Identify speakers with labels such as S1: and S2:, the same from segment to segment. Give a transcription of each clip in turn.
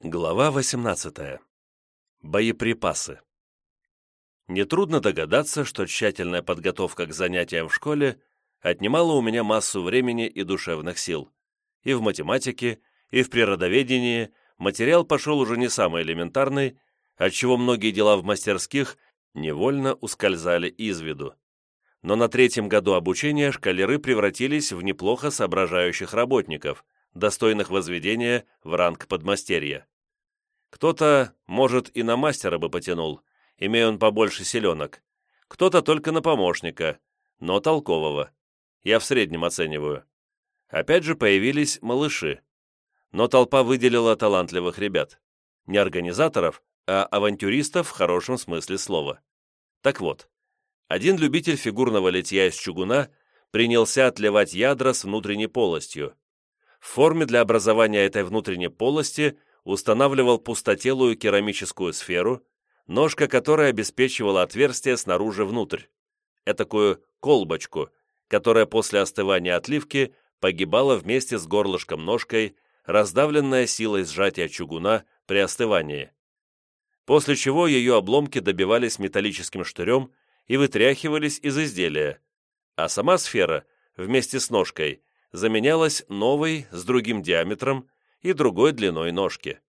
S1: Глава 18. Боеприпасы. Нетрудно догадаться, что тщательная подготовка к занятиям в школе отнимала у меня массу времени и душевных сил. И в математике, и в природоведении материал пошел уже не самый элементарный, отчего многие дела в мастерских невольно ускользали из виду. Но на третьем году обучения шкалеры превратились в неплохо соображающих работников – достойных возведения в ранг подмастерья. Кто-то, может, и на мастера бы потянул, имея он побольше селенок, кто-то только на помощника, но толкового. Я в среднем оцениваю. Опять же появились малыши. Но толпа выделила талантливых ребят. Не организаторов, а авантюристов в хорошем смысле слова. Так вот, один любитель фигурного литья из чугуна принялся отливать ядра с внутренней полостью, в форме для образования этой внутренней полости устанавливал пустотелую керамическую сферу, ножка которой обеспечивала отверстие снаружи внутрь, этакую колбочку, которая после остывания отливки погибала вместе с горлышком ножкой, раздавленная силой сжатия чугуна при остывании. После чего ее обломки добивались металлическим штырем и вытряхивались из изделия, а сама сфера, вместе с ножкой, заменялась новой с другим диаметром и другой длиной ножки.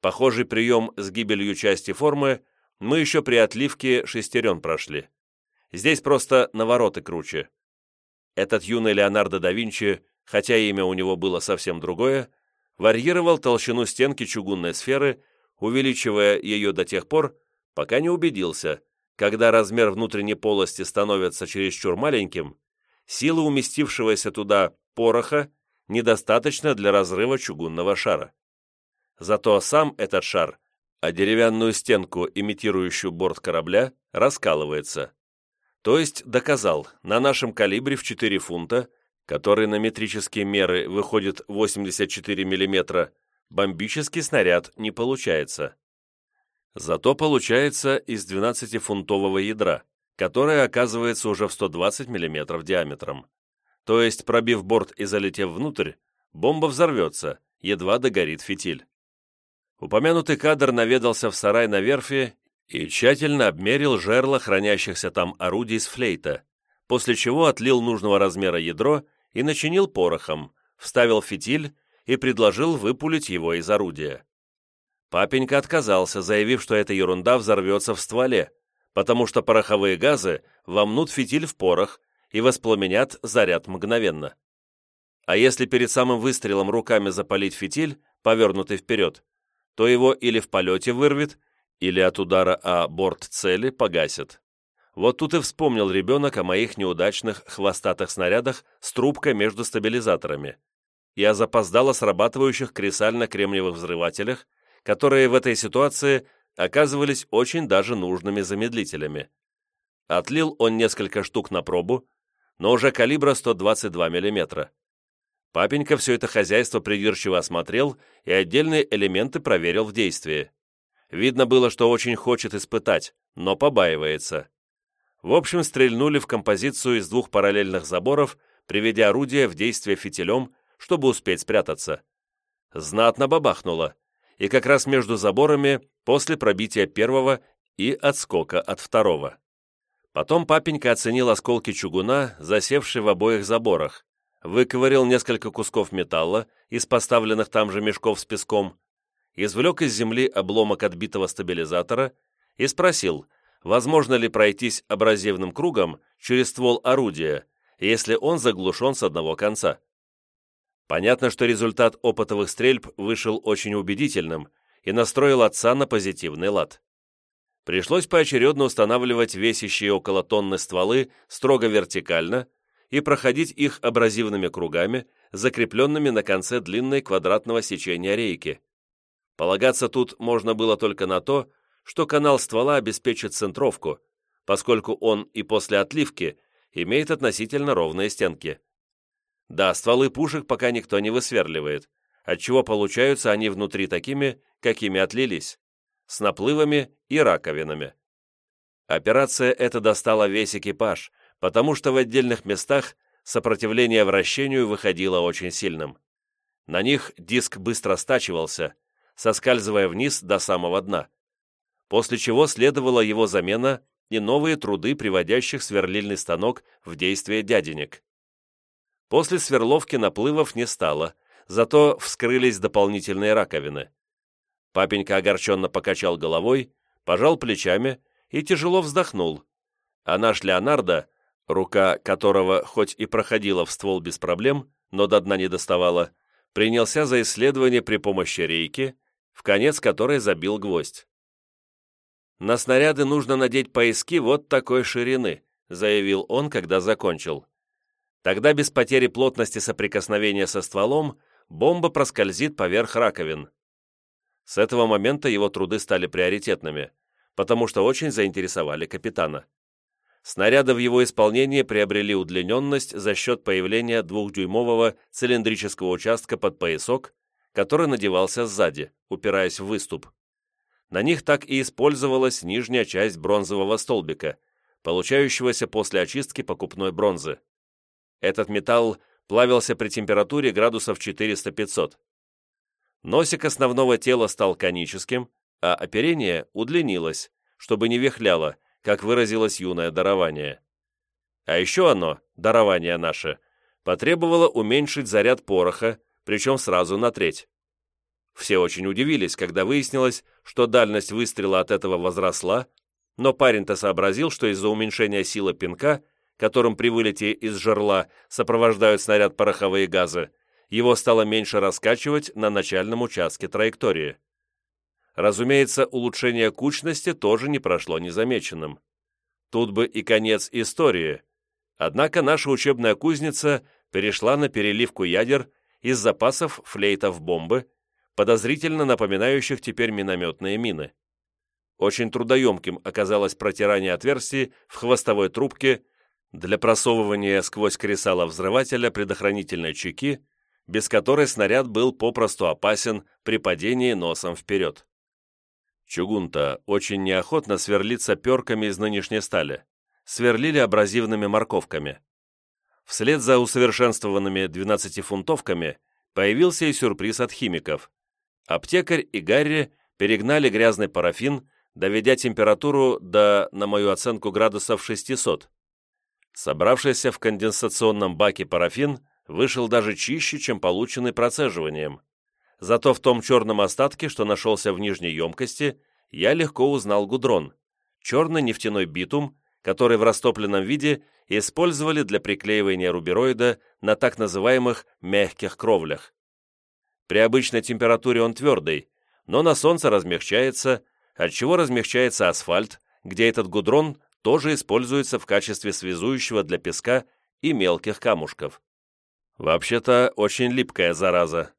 S1: Похожий прием с гибелью части формы мы еще при отливке шестерен прошли. Здесь просто навороты круче. Этот юный Леонардо да Винчи, хотя имя у него было совсем другое, варьировал толщину стенки чугунной сферы, увеличивая ее до тех пор, пока не убедился, когда размер внутренней полости становится чересчур маленьким, силы уместившегося туда пороха недостаточно для разрыва чугунного шара. Зато сам этот шар, а деревянную стенку, имитирующую борт корабля, раскалывается. То есть доказал, на нашем калибре в 4 фунта, который на метрические меры выходит 84 мм, бомбический снаряд не получается. Зато получается из 12-фунтового ядра, которая оказывается уже в 120 мм диаметром. То есть, пробив борт и залетев внутрь, бомба взорвется, едва догорит фитиль. Упомянутый кадр наведался в сарай на верфи и тщательно обмерил жерла хранящихся там орудий с флейта, после чего отлил нужного размера ядро и начинил порохом, вставил фитиль и предложил выпулить его из орудия. Папенька отказался, заявив, что эта ерунда взорвется в стволе, потому что пороховые газы вомнут фитиль в порох и воспламенят заряд мгновенно. А если перед самым выстрелом руками запалить фитиль, повернутый вперед, то его или в полете вырвет, или от удара о борт цели погасит. Вот тут и вспомнил ребенок о моих неудачных хвостатых снарядах с трубкой между стабилизаторами и о запоздало срабатывающих кресально-кремниевых взрывателях, которые в этой ситуации оказывались очень даже нужными замедлителями. Отлил он несколько штук на пробу, но уже калибра 122 мм. Папенька все это хозяйство придирчиво осмотрел и отдельные элементы проверил в действии. Видно было, что очень хочет испытать, но побаивается. В общем, стрельнули в композицию из двух параллельных заборов, приведя орудие в действие фитилем, чтобы успеть спрятаться. Знатно бабахнуло и как раз между заборами после пробития первого и отскока от второго. Потом папенька оценил осколки чугуна, засевшие в обоих заборах, выковырил несколько кусков металла из поставленных там же мешков с песком, извлек из земли обломок отбитого стабилизатора и спросил, возможно ли пройтись абразивным кругом через ствол орудия, если он заглушен с одного конца. Понятно, что результат опытовых стрельб вышел очень убедительным и настроил отца на позитивный лад. Пришлось поочередно устанавливать весящие около тонны стволы строго вертикально и проходить их абразивными кругами, закрепленными на конце длинной квадратного сечения рейки. Полагаться тут можно было только на то, что канал ствола обеспечит центровку, поскольку он и после отливки имеет относительно ровные стенки. Да, стволы пушек пока никто не высверливает, отчего получаются они внутри такими, какими отлились, с наплывами и раковинами. Операция эта достала весь экипаж, потому что в отдельных местах сопротивление вращению выходило очень сильным. На них диск быстро стачивался, соскальзывая вниз до самого дна. После чего следовала его замена и новые труды, приводящих сверлильный станок в действие дяденек. После сверловки наплывов не стало, зато вскрылись дополнительные раковины. Папенька огорченно покачал головой, пожал плечами и тяжело вздохнул, а наш Леонардо, рука которого хоть и проходила в ствол без проблем, но до дна не доставала, принялся за исследование при помощи рейки, в конец которой забил гвоздь. «На снаряды нужно надеть пояски вот такой ширины», заявил он, когда закончил. Тогда без потери плотности соприкосновения со стволом бомба проскользит поверх раковин. С этого момента его труды стали приоритетными, потому что очень заинтересовали капитана. Снаряды в его исполнении приобрели удлиненность за счет появления двухдюймового цилиндрического участка под поясок, который надевался сзади, упираясь в выступ. На них так и использовалась нижняя часть бронзового столбика, получающегося после очистки покупной бронзы. Этот металл плавился при температуре градусов 400-500. Носик основного тела стал коническим, а оперение удлинилось, чтобы не вихляло, как выразилось юное дарование. А еще оно, дарование наше, потребовало уменьшить заряд пороха, причем сразу на треть. Все очень удивились, когда выяснилось, что дальность выстрела от этого возросла, но парень-то сообразил, что из-за уменьшения силы пинка – которым при вылете из жерла сопровождают снаряд пороховые газы, его стало меньше раскачивать на начальном участке траектории. Разумеется, улучшение кучности тоже не прошло незамеченным. Тут бы и конец истории. Однако наша учебная кузница перешла на переливку ядер из запасов флейтов-бомбы, подозрительно напоминающих теперь минометные мины. Очень трудоемким оказалось протирание отверстий в хвостовой трубке для просовывания сквозь кресало взрывателя предохранительной чеки, без которой снаряд был попросту опасен при падении носом вперед. Чугун-то очень неохотно сверлится перками из нынешней стали. Сверлили абразивными морковками. Вслед за усовершенствованными 12-фунтовками появился и сюрприз от химиков. Аптекарь и Гарри перегнали грязный парафин, доведя температуру до, на мою оценку, градусов 600, Собравшийся в конденсационном баке парафин вышел даже чище, чем полученный процеживанием. Зато в том черном остатке, что нашелся в нижней емкости, я легко узнал гудрон, черный нефтяной битум, который в растопленном виде использовали для приклеивания рубероида на так называемых мягких кровлях. При обычной температуре он твердый, но на солнце размягчается, отчего размягчается асфальт, где этот гудрон тоже используется в качестве связующего для песка и мелких камушков. Вообще-то, очень липкая зараза.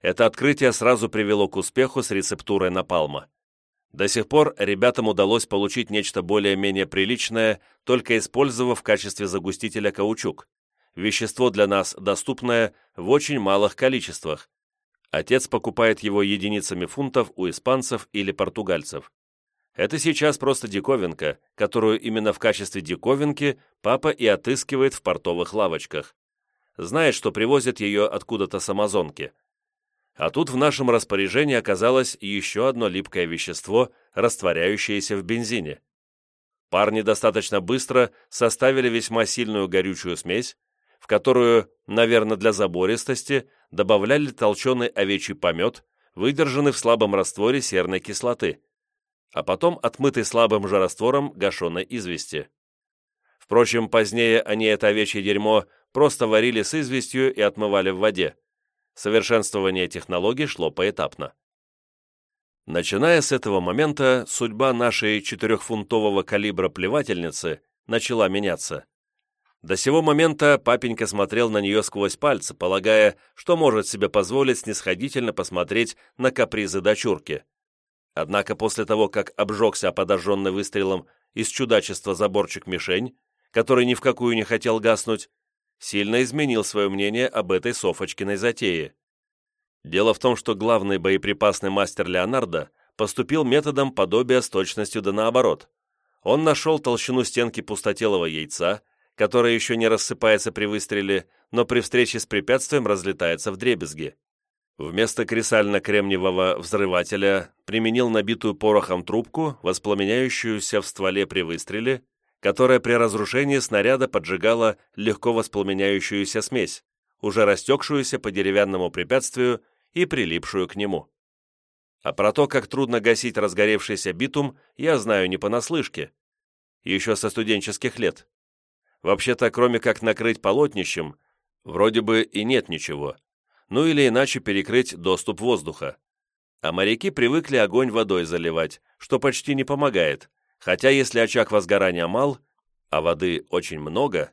S1: Это открытие сразу привело к успеху с рецептурой напалма. До сих пор ребятам удалось получить нечто более-менее приличное, только использовав в качестве загустителя каучук. Вещество для нас доступное в очень малых количествах. Отец покупает его единицами фунтов у испанцев или португальцев. Это сейчас просто диковинка, которую именно в качестве диковинки папа и отыскивает в портовых лавочках. Знает, что привозят ее откуда-то с Амазонки. А тут в нашем распоряжении оказалось еще одно липкое вещество, растворяющееся в бензине. Парни достаточно быстро составили весьма сильную горючую смесь, в которую, наверное, для забористости, добавляли толченый овечий помет, выдержанный в слабом растворе серной кислоты, а потом отмытый слабым жароствором гашеной извести. Впрочем, позднее они это овечье дерьмо просто варили с известью и отмывали в воде. Совершенствование технологий шло поэтапно. Начиная с этого момента, судьба нашей четырехфунтового калибра плевательницы начала меняться. До сего момента папенька смотрел на нее сквозь пальцы, полагая, что может себе позволить снисходительно посмотреть на капризы дочурки. Однако после того, как обжегся подожженный выстрелом из чудачества заборчик-мишень, который ни в какую не хотел гаснуть, сильно изменил свое мнение об этой Софочкиной затее. Дело в том, что главный боеприпасный мастер Леонардо поступил методом подобия с точностью да наоборот. Он нашел толщину стенки пустотелого яйца, которое еще не рассыпается при выстреле, но при встрече с препятствием разлетается в дребезги. Вместо кресально-кремниевого взрывателя применил набитую порохом трубку, воспламеняющуюся в стволе при выстреле, которая при разрушении снаряда поджигала легко воспламеняющуюся смесь, уже растекшуюся по деревянному препятствию и прилипшую к нему. А про то, как трудно гасить разгоревшийся битум, я знаю не понаслышке. Еще со студенческих лет. Вообще-то, кроме как накрыть полотнищем, вроде бы и нет ничего ну или иначе перекрыть доступ воздуха. А моряки привыкли огонь водой заливать, что почти не помогает, хотя если очаг возгорания мал, а воды очень много,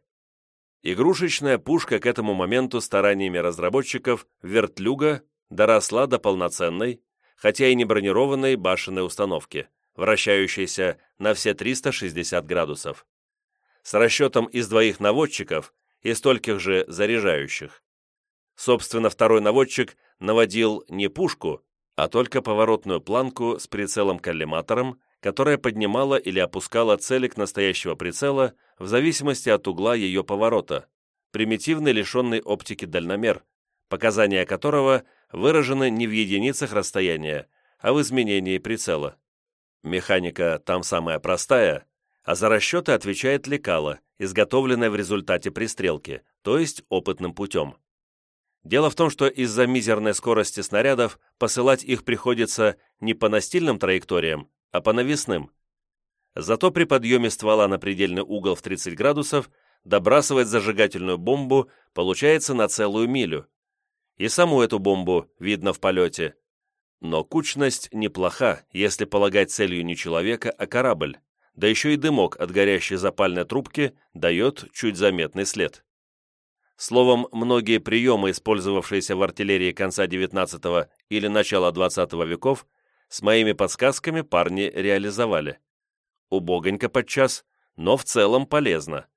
S1: игрушечная пушка к этому моменту стараниями разработчиков вертлюга доросла до полноценной, хотя и не бронированной башенной установки, вращающейся на все 360 градусов. С расчетом из двоих наводчиков и стольких же заряжающих. Собственно, второй наводчик наводил не пушку, а только поворотную планку с прицелом-коллиматором, которая поднимала или опускала целик настоящего прицела в зависимости от угла ее поворота, примитивный лишенный оптики дальномер, показания которого выражены не в единицах расстояния, а в изменении прицела. Механика там самая простая, а за расчеты отвечает лекало, изготовленное в результате пристрелки, то есть опытным путем. Дело в том, что из-за мизерной скорости снарядов посылать их приходится не по настильным траекториям, а по навесным. Зато при подъеме ствола на предельный угол в 30 градусов добрасывать зажигательную бомбу получается на целую милю. И саму эту бомбу видно в полете. Но кучность неплоха, если полагать целью не человека, а корабль. Да еще и дымок от горящей запальной трубки дает чуть заметный след. Словом, многие приемы, использовавшиеся в артиллерии конца XIX или начала XX веков, с моими подсказками парни реализовали. Убогонько подчас, но в целом полезно.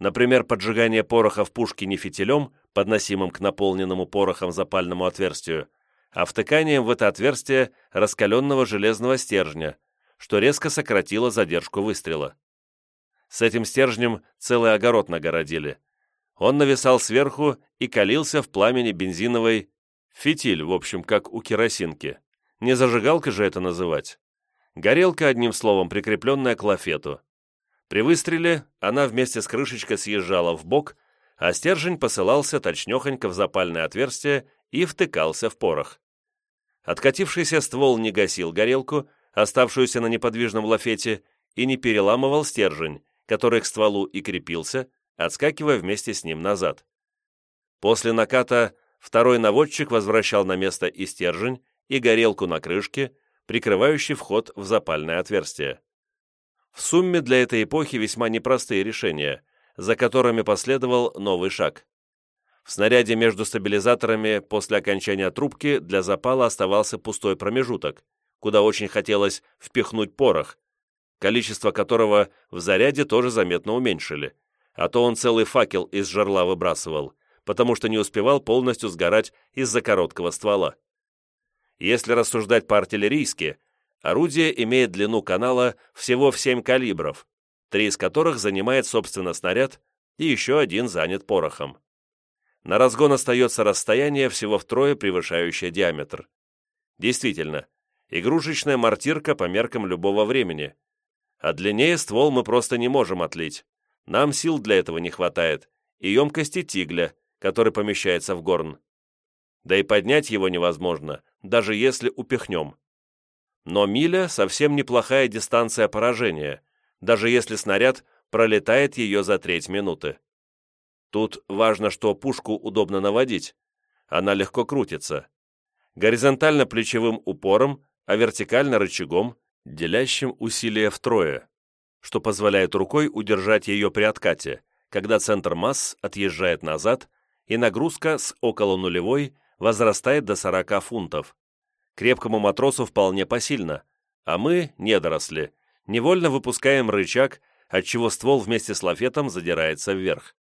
S1: Например, поджигание пороха в пушке не фитилем, подносимым к наполненному порохом запальному отверстию, а втыканием в это отверстие раскаленного железного стержня, что резко сократило задержку выстрела. С этим стержнем целый огород нагородили – он нависал сверху и калился в пламени бензиновой... Фитиль, в общем, как у керосинки. Не зажигалка же это называть. Горелка, одним словом, прикрепленная к лафету. При выстреле она вместе с крышечкой съезжала в бок, а стержень посылался точнехонько в запальное отверстие и втыкался в порох. Откатившийся ствол не гасил горелку, оставшуюся на неподвижном лафете, и не переламывал стержень, который к стволу и крепился, отскакивая вместе с ним назад. После наката второй наводчик возвращал на место и стержень, и горелку на крышке, прикрывающий вход в запальное отверстие. В сумме для этой эпохи весьма непростые решения, за которыми последовал новый шаг. В снаряде между стабилизаторами после окончания трубки для запала оставался пустой промежуток, куда очень хотелось впихнуть порох, количество которого в заряде тоже заметно уменьшили, а то он целый факел из жерла выбрасывал, потому что не успевал полностью сгорать из-за короткого ствола. Если рассуждать по-артиллерийски, орудие имеет длину канала всего в 7 калибров, три из которых занимает, собственно, снаряд, и еще один занят порохом. На разгон остается расстояние, всего втрое превышающее диаметр. Действительно, игрушечная мортирка по меркам любого времени. А длиннее ствол мы просто не можем отлить. Нам сил для этого не хватает, и емкости тигля, который помещается в горн. Да и поднять его невозможно, даже если упихнем. Но миля — совсем неплохая дистанция поражения, даже если снаряд пролетает ее за треть минуты. Тут важно, что пушку удобно наводить. Она легко крутится. Горизонтально плечевым упором, а вертикально рычагом, делящим усилие втрое что позволяет рукой удержать ее при откате, когда центр масс отъезжает назад, и нагрузка с около нулевой возрастает до 40 фунтов. Крепкому матросу вполне посильно, а мы, недоросли, невольно выпускаем рычаг, отчего ствол вместе с лафетом задирается вверх.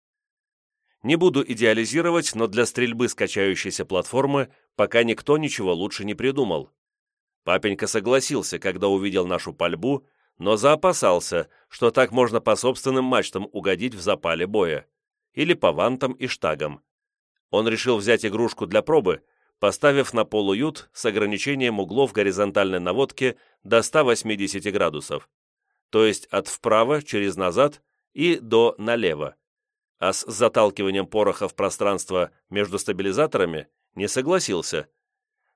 S1: Не буду идеализировать, но для стрельбы с качающейся платформы пока никто ничего лучше не придумал. Папенька согласился, когда увидел нашу пальбу но заопасался, что так можно по собственным мачтам угодить в запале боя, или по вантам и штагам. Он решил взять игрушку для пробы, поставив на полуют с ограничением углов горизонтальной наводки до 180 градусов, то есть от вправо через назад и до налево. А с заталкиванием пороха в пространство между стабилизаторами не согласился.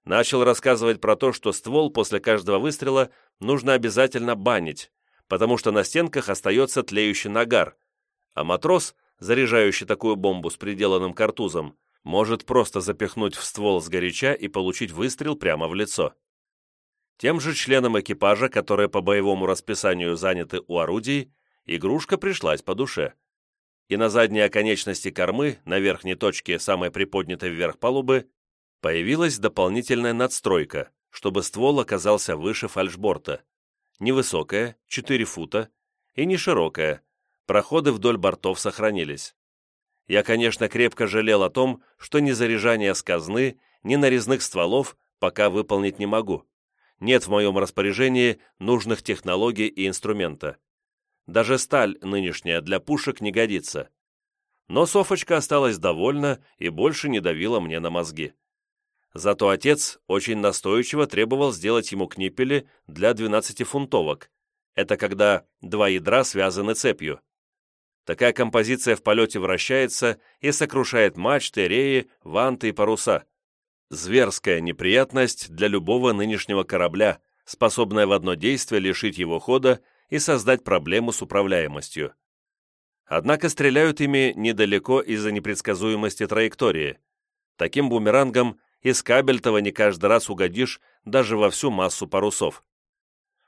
S1: Начал рассказывать про то, что ствол после каждого выстрела нужно обязательно банить, потому что на стенках остается тлеющий нагар, а матрос, заряжающий такую бомбу с приделанным картузом, может просто запихнуть в ствол сгоряча и получить выстрел прямо в лицо. Тем же членам экипажа, которые по боевому расписанию заняты у орудий, игрушка пришлась по душе. И на задней оконечности кормы, на верхней точке самой приподнятой вверх палубы, появилась дополнительная надстройка, чтобы ствол оказался выше фальшборта. Невысокая, 4 фута, и не широкая, проходы вдоль бортов сохранились. Я, конечно, крепко жалел о том, что ни заряжание с казны, ни нарезных стволов пока выполнить не могу. Нет в моем распоряжении нужных технологий и инструмента. Даже сталь нынешняя для пушек не годится. Но Софочка осталась довольна и больше не давила мне на мозги. Зато отец очень настойчиво требовал сделать ему книпели для 12-фунтовок. Это когда два ядра связаны цепью. Такая композиция в полете вращается и сокрушает мачты, реи, ванты и паруса. Зверская неприятность для любого нынешнего корабля, способная в одно действие лишить его хода и создать проблему с управляемостью. Однако стреляют ими недалеко из-за непредсказуемости траектории. Таким бумерангом из кабельтова не каждый раз угодишь даже во всю массу парусов.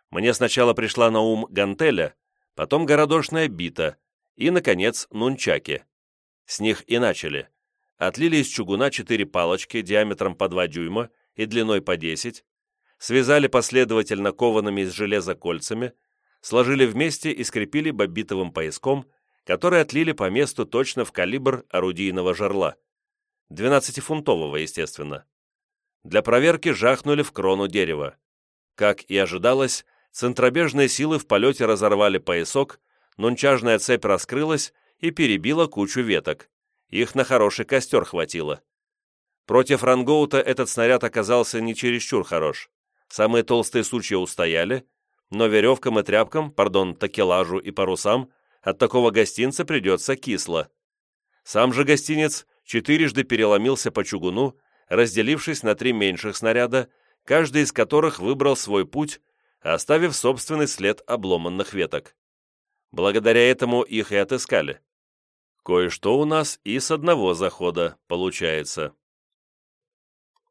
S1: Мне сначала пришла на ум гантеля, потом городошная бита, и, наконец, нунчаки. С них и начали. Отлили из чугуна четыре палочки диаметром по 2 дюйма и длиной по 10, связали последовательно коваными из железа кольцами, сложили вместе и скрепили бобитовым пояском, который отлили по месту точно в калибр орудийного жерла. 12-фунтового, естественно. Для проверки жахнули в крону дерева. Как и ожидалось, центробежные силы в полете разорвали поясок, нунчажная цепь раскрылась и перебила кучу веток. Их на хороший костер хватило. Против рангоута этот снаряд оказался не чересчур хорош. Самые толстые сучья устояли, но веревкам и тряпкам, пардон, такелажу и парусам от такого гостинца придется кисло. Сам же гостинец четырежды переломился по чугуну, разделившись на три меньших снаряда, каждый из которых выбрал свой путь, оставив собственный след обломанных веток. Благодаря этому их и отыскали. Кое-что у нас и с одного захода получается.